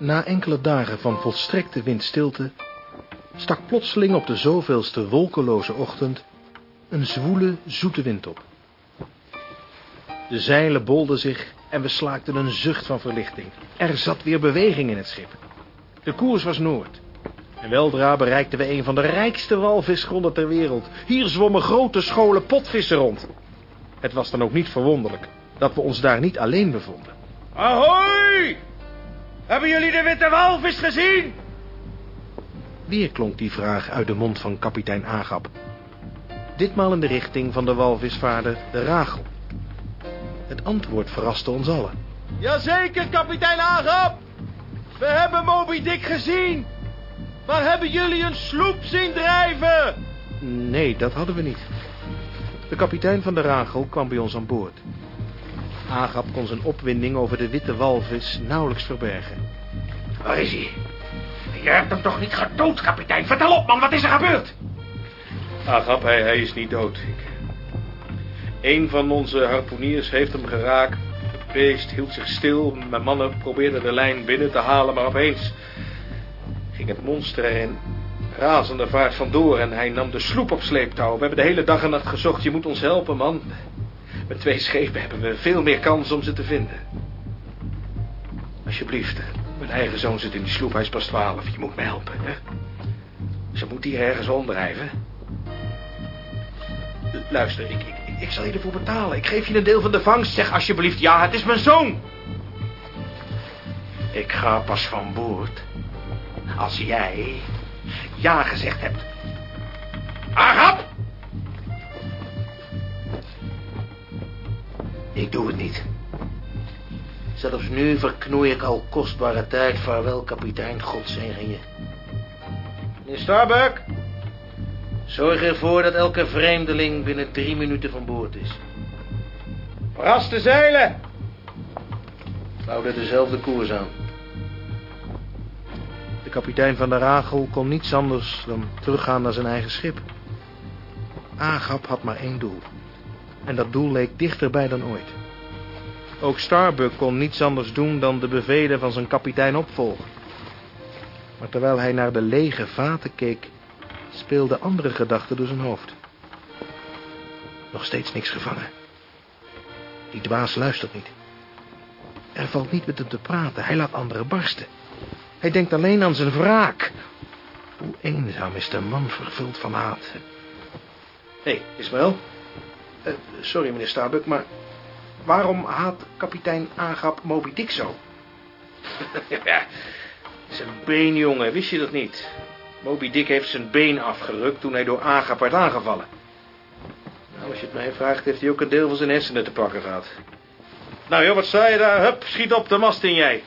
Na enkele dagen van volstrekte windstilte stak plotseling op de zoveelste wolkeloze ochtend een zwoele, zoete wind op. De zeilen bolden zich en we slaakten een zucht van verlichting. Er zat weer beweging in het schip. De koers was noord. En weldra bereikten we een van de rijkste walvisgronden ter wereld. Hier zwommen grote scholen potvissen rond. Het was dan ook niet verwonderlijk dat we ons daar niet alleen bevonden. Ahoy! Hebben jullie de witte walvis gezien? Weer klonk die vraag uit de mond van kapitein Agap. Ditmaal in de richting van de walvisvaarder de Rachel. Het antwoord verraste ons allen. Jazeker, kapitein Agap. We hebben Moby Dick gezien. Maar hebben jullie een sloep zien drijven? Nee, dat hadden we niet. De kapitein van de Rachel kwam bij ons aan boord. Agap kon zijn opwinding over de witte walvis nauwelijks verbergen. Waar is hij? Je hebt hem toch niet gedood, kapitein? Vertel op, man, wat is er gebeurd? Agap, hij, hij is niet dood. Ik... Een van onze harpoeniers heeft hem geraakt. Het beest hield zich stil. Mijn mannen probeerden de lijn binnen te halen, maar opeens ging het monster er in razende vaart vandoor en hij nam de sloep op sleeptouw. We hebben de hele dag en nacht gezocht. Je moet ons helpen, man. Met twee schepen hebben we veel meer kans om ze te vinden. Alsjeblieft, mijn eigen zoon zit in die sloep. Hij is pas twaalf. Je moet me helpen, hè? Ze moet hier ergens onderdrijven. Luister, ik, ik, ik zal je ervoor betalen. Ik geef je een deel van de vangst. Zeg alsjeblieft ja, het is mijn zoon. Ik ga pas van boord als jij ja gezegd hebt. Agap! Ik doe het niet. Zelfs nu verknoei ik al kostbare tijd. Vaarwel, kapitein, God zegen je. Meneer Starbuck, zorg ervoor dat elke vreemdeling binnen drie minuten van boord is. Ras de zeilen. Houden dezelfde koers aan. De kapitein van de Rachel kon niets anders dan teruggaan naar zijn eigen schip. Agap had maar één doel. En dat doel leek dichterbij dan ooit. Ook Starbuck kon niets anders doen dan de bevelen van zijn kapitein opvolgen. Maar terwijl hij naar de lege vaten keek, speelden andere gedachten door zijn hoofd. Nog steeds niks gevangen. Die dwaas luistert niet. Er valt niet met hem te praten, hij laat anderen barsten. Hij denkt alleen aan zijn wraak. Hoe eenzaam is de man vervuld van haat. Hé, hey, Ismael. Uh, sorry, meneer Starbuck, maar waarom haat kapitein Agap Moby Dick zo? ja, zijn been, jongen, wist je dat niet? Moby Dick heeft zijn been afgerukt toen hij door Agap werd aangevallen. Nou, als je het mij vraagt, heeft hij ook een deel van zijn hersenen te pakken gehad. Nou joh, wat sta je daar? Hup, schiet op de mast in jij.